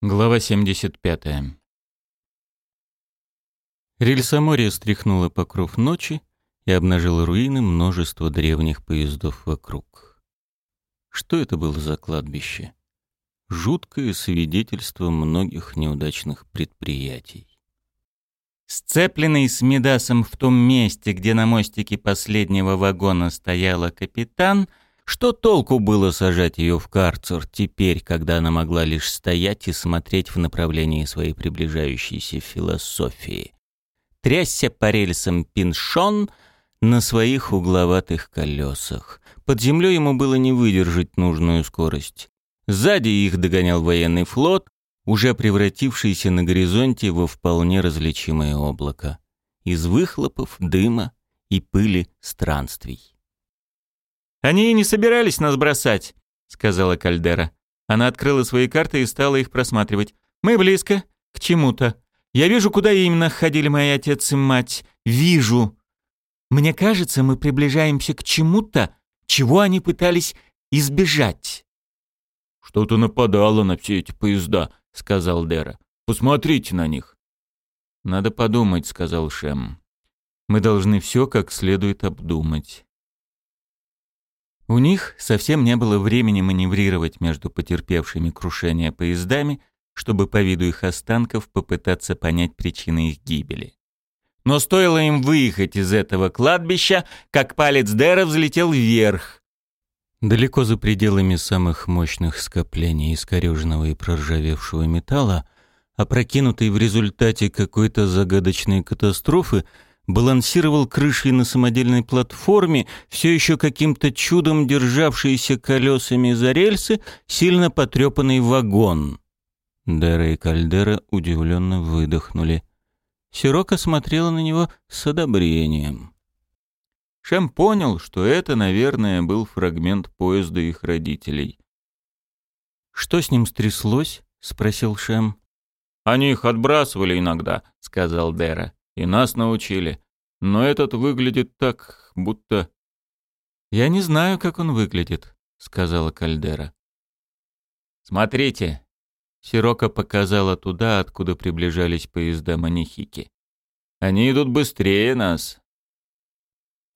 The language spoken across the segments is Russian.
Глава 75. Рельсоморье стряхнуло покров ночи и обнажило руины множества древних поездов вокруг. Что это было за кладбище? Жуткое свидетельство многих неудачных предприятий. Сцепленный с Медасом в том месте, где на мостике последнего вагона стояла капитан — что толку было сажать ее в карцер теперь, когда она могла лишь стоять и смотреть в направлении своей приближающейся философии? Трясся по рельсам пиншон на своих угловатых колесах. Под землей ему было не выдержать нужную скорость. Сзади их догонял военный флот, уже превратившийся на горизонте во вполне различимое облако. Из выхлопов, дыма и пыли странствий. «Они и не собирались нас бросать», — сказала Кальдера. Она открыла свои карты и стала их просматривать. «Мы близко. К чему-то. Я вижу, куда именно ходили мои отец и мать. Вижу. Мне кажется, мы приближаемся к чему-то, чего они пытались избежать». «Что-то нападало на все эти поезда», — сказал Дера. «Посмотрите на них». «Надо подумать», — сказал Шем. «Мы должны все как следует обдумать». У них совсем не было времени маневрировать между потерпевшими крушение поездами, чтобы по виду их останков попытаться понять причины их гибели. Но стоило им выехать из этого кладбища, как палец Дэра взлетел вверх. Далеко за пределами самых мощных скоплений искореженного и проржавевшего металла, опрокинутый в результате какой-то загадочной катастрофы, балансировал крышей на самодельной платформе, все еще каким-то чудом державшийся колесами за рельсы, сильно потрепанный вагон. Дера и Кальдера удивленно выдохнули. Сирока смотрела на него с одобрением. Шем понял, что это, наверное, был фрагмент поезда их родителей. «Что с ним стряслось?» — спросил Шем. «Они их отбрасывали иногда», — сказал Дера. И нас научили. Но этот выглядит так, будто... «Я не знаю, как он выглядит», — сказала Кальдера. «Смотрите!» Сирока показала туда, откуда приближались поезда Манихики. «Они идут быстрее нас!»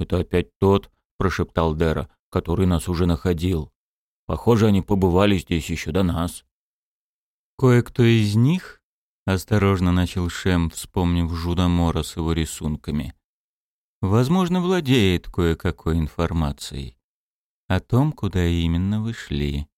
«Это опять тот», — прошептал Дера, — «который нас уже находил. Похоже, они побывали здесь еще до нас». «Кое-кто из них Осторожно начал Шем, вспомнив Жудомора с его рисунками. Возможно, владеет кое-какой информацией о том, куда именно вы шли.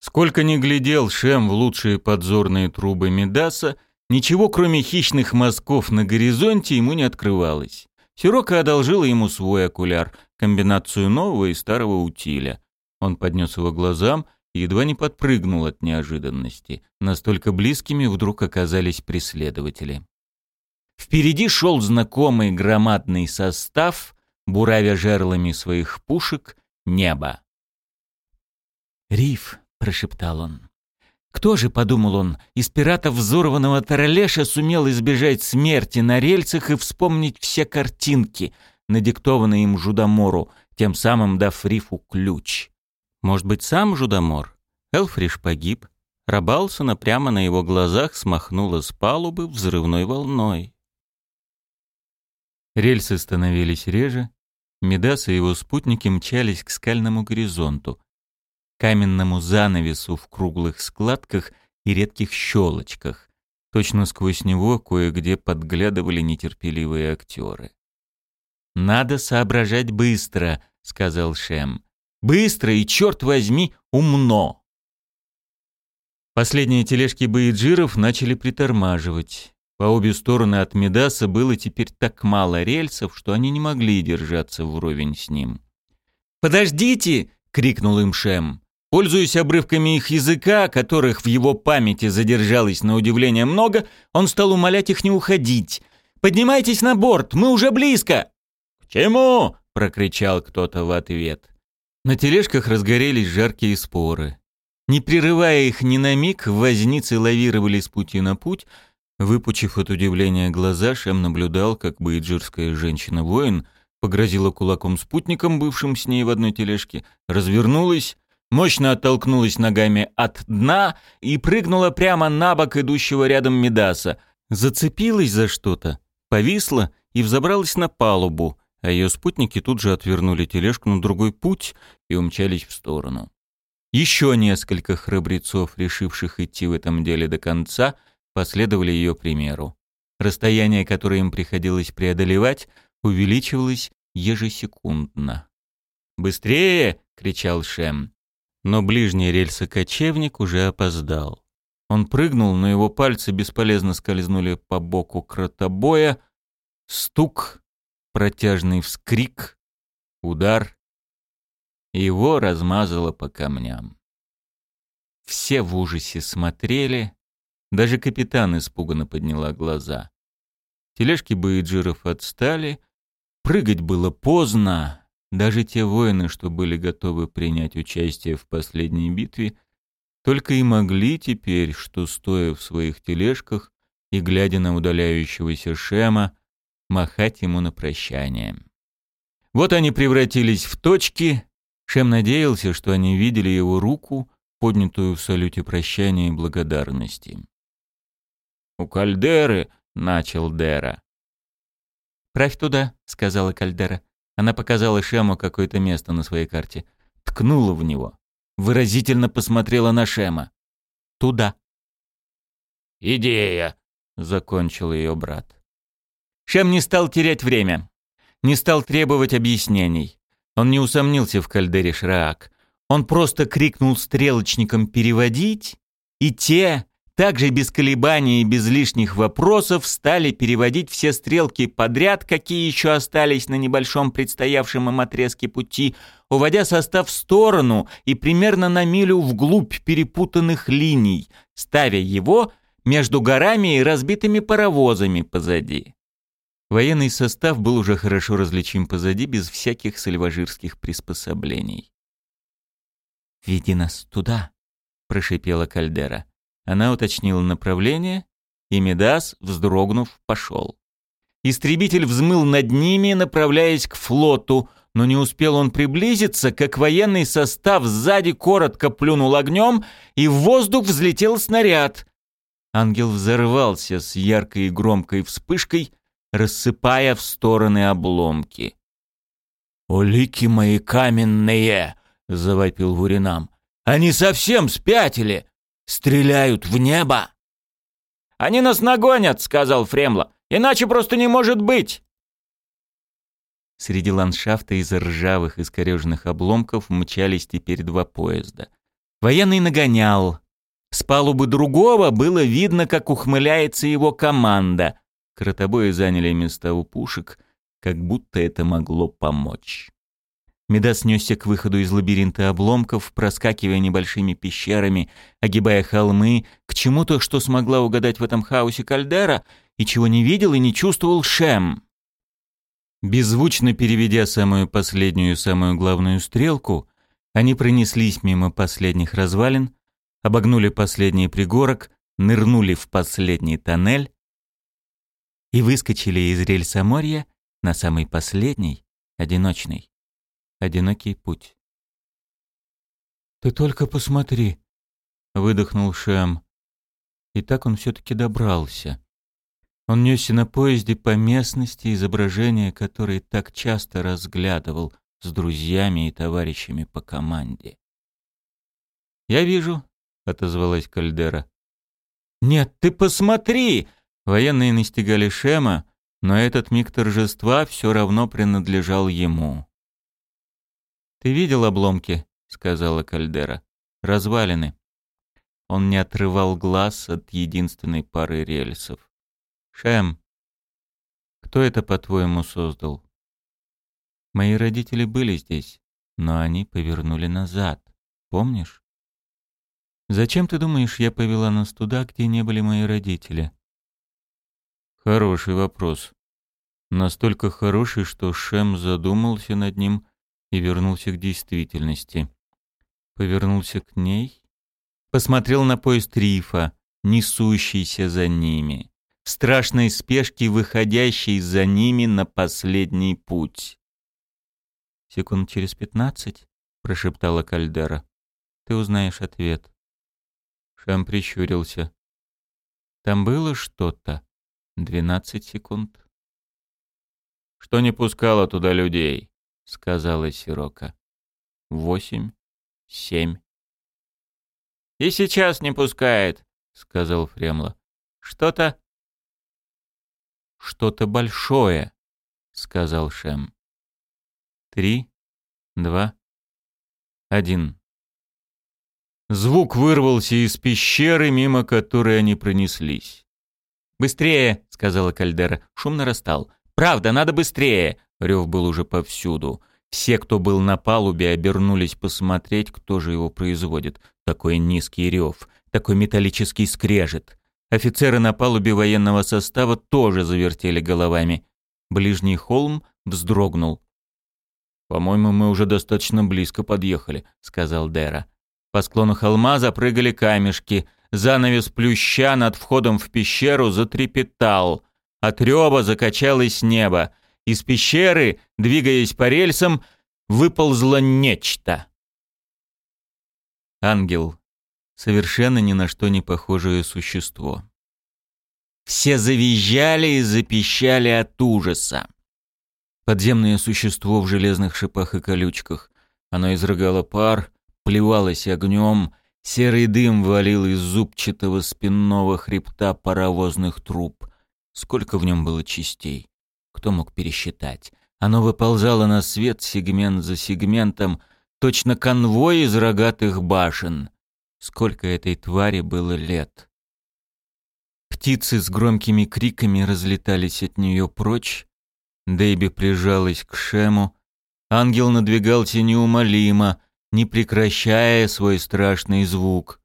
Сколько ни глядел Шем в лучшие подзорные трубы Медаса, ничего кроме хищных мазков на горизонте ему не открывалось. Сирока одолжила ему свой окуляр, комбинацию нового и старого утиля. Он поднес его глазам едва не подпрыгнул от неожиданности. Настолько близкими вдруг оказались преследователи. Впереди шел знакомый громадный состав, буравя жерлами своих пушек, небо. «Риф», — прошептал он. «Кто же, — подумал он, — из пиратов взорванного Таралеша сумел избежать смерти на рельсах и вспомнить все картинки, надиктованные им Жудомору, тем самым дав Рифу ключ?» Может быть, сам Жудомор? Элфриш погиб. Рабалсона прямо на его глазах смахнула с палубы взрывной волной. Рельсы становились реже. Медас и его спутники мчались к скальному горизонту, каменному занавесу в круглых складках и редких щелочках. Точно сквозь него кое-где подглядывали нетерпеливые актеры. «Надо соображать быстро», — сказал Шем. Быстро и, черт возьми, умно. Последние тележки боеджиров начали притормаживать. По обе стороны от Медаса было теперь так мало рельсов, что они не могли держаться вровень с ним. «Подождите!» — крикнул им Шем. Пользуясь обрывками их языка, которых в его памяти задержалось на удивление много, он стал умолять их не уходить. «Поднимайтесь на борт, мы уже близко!» «К чему?» — прокричал кто-то в ответ. На тележках разгорелись жаркие споры. Не прерывая их ни на миг, возницы лавировали с пути на путь. Выпучив от удивления глаза, Шем наблюдал, как бейджирская женщина-воин погрозила кулаком спутникам, бывшим с ней в одной тележке, развернулась мощно оттолкнулась ногами от дна и прыгнула прямо на бок идущего рядом Медаса. Зацепилась за что-то, повисла и взобралась на палубу, а ее спутники тут же отвернули тележку на другой путь и умчались в сторону. Еще несколько храбрецов, решивших идти в этом деле до конца, последовали ее примеру. Расстояние, которое им приходилось преодолевать, увеличивалось ежесекундно. «Быстрее!» — кричал Шем. Но ближний рельсокочевник уже опоздал. Он прыгнул, но его пальцы бесполезно скользнули по боку кротобоя. Стук, протяжный вскрик, удар. Его размазало по камням. Все в ужасе смотрели, даже капитан испуганно подняла глаза. Тележки бейджиров отстали, прыгать было поздно. Даже те воины, что были готовы принять участие в последней битве, только и могли теперь, что стоя в своих тележках и глядя на удаляющегося Шема, махать ему на прощание. Вот они превратились в точки. Шем надеялся, что они видели его руку, поднятую в салюте прощания и благодарности. «У Кальдеры», — начал Дера. «Правь туда», — сказала Кальдера. Она показала Шему какое-то место на своей карте. Ткнула в него. Выразительно посмотрела на Шема. «Туда». «Идея», — закончил ее брат. Шем не стал терять время. Не стал требовать объяснений. Он не усомнился в кальдере Шраак. Он просто крикнул стрелочникам переводить, и те, также без колебаний и без лишних вопросов стали переводить все стрелки подряд, какие еще остались на небольшом предстоявшем им отрезке пути, уводя состав в сторону и примерно на милю вглубь перепутанных линий, ставя его между горами и разбитыми паровозами позади. Военный состав был уже хорошо различим позади, без всяких сальважирских приспособлений. «Веди нас туда», — прошипела Кальдера. Она уточнила направление, и Медас, вздрогнув, пошел. Истребитель взмыл над ними, направляясь к флоту, но не успел он приблизиться, как военный состав сзади коротко плюнул огнем, и в воздух взлетел снаряд. Ангел взорвался с яркой и громкой вспышкой, рассыпая в стороны обломки. «Улики мои каменные!» — завопил Вуринам. «Они совсем спятили! Стреляют в небо!» «Они нас нагонят!» — сказал Фремла. «Иначе просто не может быть!» Среди ландшафта из ржавых искореженных обломков мчались теперь два поезда. Военный нагонял. С палубы другого было видно, как ухмыляется его команда. Кротобои заняли места у пушек, как будто это могло помочь. Медас несся к выходу из лабиринта обломков, проскакивая небольшими пещерами, огибая холмы, к чему-то, что смогла угадать в этом хаосе Кальдера, и чего не видел и не чувствовал Шем. Беззвучно переведя самую последнюю и самую главную стрелку, они пронеслись мимо последних развалин, обогнули последний пригорок, нырнули в последний тоннель и выскочили из рельсоморья на самый последний, одиночный одинокий путь. «Ты только посмотри», — выдохнул Шем. И так он все-таки добрался. Он несся на поезде по местности, изображения которой так часто разглядывал с друзьями и товарищами по команде. «Я вижу», — отозвалась Кальдера. «Нет, ты посмотри!» Военные настигали Шема, но этот миг торжества все равно принадлежал ему. «Ты видел обломки?» — сказала Кальдера. «Развалины». Он не отрывал глаз от единственной пары рельсов. «Шем, кто это, по-твоему, создал?» «Мои родители были здесь, но они повернули назад. Помнишь?» «Зачем, ты думаешь, я повела нас туда, где не были мои родители?» «Хороший вопрос. Настолько хороший, что Шем задумался над ним и вернулся к действительности. Повернулся к ней, посмотрел на поезд рифа, несущийся за ними, в страшной спешке выходящий за ними на последний путь. «Секунд через пятнадцать», — прошептала Кальдера. Ты узнаешь ответ. Шам прищурился. Там было что-то. Двенадцать секунд. Что не пускало туда людей, сказала Сирока. Восемь, семь. И сейчас не пускает, сказал Фремла. Что-то... Что-то большое, сказал Шем. Три, два, один. Звук вырвался из пещеры, мимо которой они пронеслись. «Быстрее!» — сказала Кальдера. Шум нарастал. «Правда, надо быстрее!» Рев был уже повсюду. Все, кто был на палубе, обернулись посмотреть, кто же его производит. Такой низкий рев, такой металлический скрежет. Офицеры на палубе военного состава тоже завертели головами. Ближний холм вздрогнул. «По-моему, мы уже достаточно близко подъехали», — сказал Дера. По склону холма запрыгали камешки. Занавес плюща над входом в пещеру затрепетал. От рева закачалось небо. Из пещеры, двигаясь по рельсам, выползло нечто. Ангел. Совершенно ни на что не похожее существо. Все завизжали и запищали от ужаса. Подземное существо в железных шипах и колючках. Оно изрыгало пар, плевалось огнем, серый дым валил из зубчатого спинного хребта паровозных труб. Сколько в нем было частей? Кто мог пересчитать? Оно выползало на свет сегмент за сегментом, точно конвой из рогатых башен. Сколько этой твари было лет? Птицы с громкими криками разлетались от нее прочь, Дэйби прижалась к Шему. Ангел надвигался неумолимо, не прекращая свой страшный звук.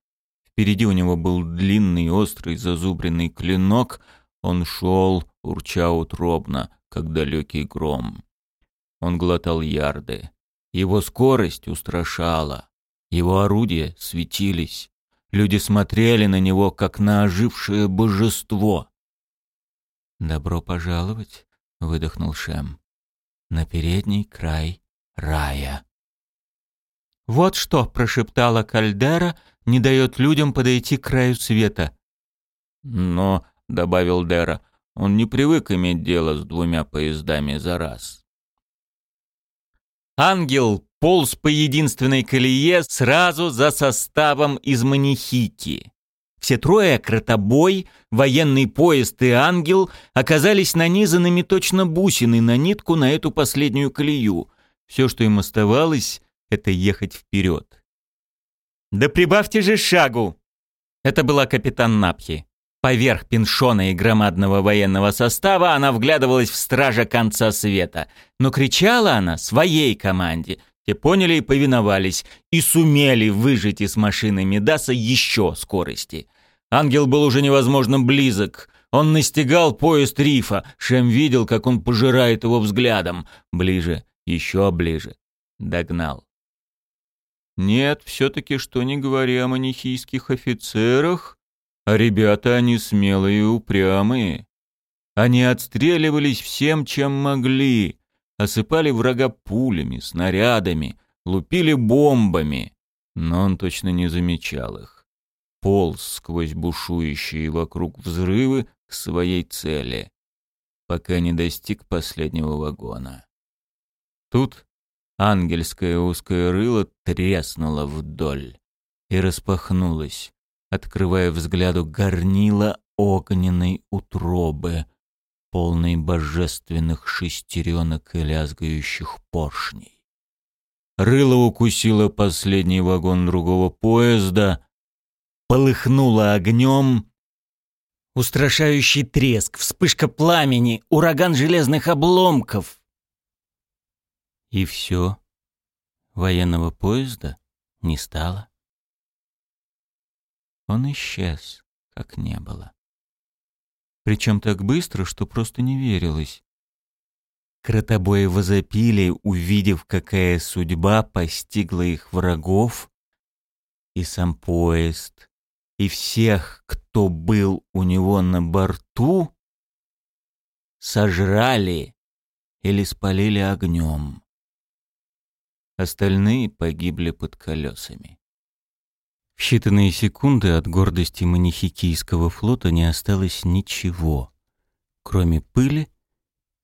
Впереди у него был длинный, острый, зазубренный клинок. Он шел, урча утробно, как далекий гром. Он глотал ярды. Его скорость устрашала. Его орудия светились. Люди смотрели на него, как на ожившее божество. «Добро пожаловать выдохнул Шем. На передний край рая. Вот что, прошептала Кальдера, не дает людям подойти к краю света. Но, добавил Дера, он не привык иметь дело с двумя поездами за раз. Ангел полз по единственной колее сразу за составом из манихики. Все трое, Кротобой, военный поезд и ангел, оказались нанизанными точно бусины на нитку на эту последнюю колею. Все, что им оставалось, это ехать вперед. «Да прибавьте же шагу!» Это была капитан Напхи. Поверх пеншона и громадного военного состава она вглядывалась в стража конца света. Но кричала она своей команде. Те поняли и повиновались, и сумели выжить из машины Медаса еще скорости. Ангел был уже невозможно близок. Он настигал поезд рифа. Шем видел, как он пожирает его взглядом. Ближе, еще ближе. Догнал. Нет, все-таки что не говоря о манихийских офицерах, а ребята они смелые и упрямые. Они отстреливались всем, чем могли, осыпали врага пулями, снарядами, лупили бомбами, но он точно не замечал их полз сквозь бушующие вокруг взрывы к своей цели, пока не достиг последнего вагона. Тут ангельское узкое рыло треснуло вдоль и распахнулось, открывая взгляду горнило огненной утробы, полной божественных шестеренок и лязгающих поршней. Рыло укусило последний вагон другого поезда, полыхнуло огнем. Устрашающий треск, вспышка пламени, ураган железных обломков. И все. Военного поезда не стало. Он исчез, как не было. Причем так быстро, что просто не верилось. Кротобои возопили, увидев, какая судьба постигла их врагов, и сам поезд, и всех, кто был у него на борту, сожрали или спалили огнем. Остальные погибли под колесами. В считанные секунды от гордости манихикийского флота не осталось ничего, кроме пыли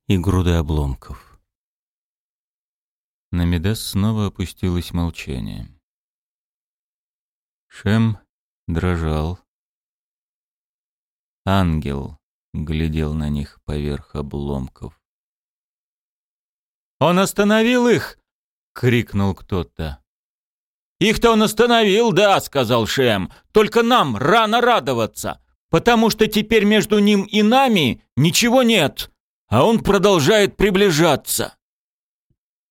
и груды обломков. На Медас снова опустилось молчание. Шем дрожал. Ангел глядел на них поверх обломков. «Он остановил их!» — крикнул кто-то. «Их-то он остановил, да», — сказал Шем. «Только нам рано радоваться, потому что теперь между ним и нами ничего нет, а он продолжает приближаться».